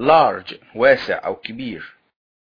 large واسع أو كبير.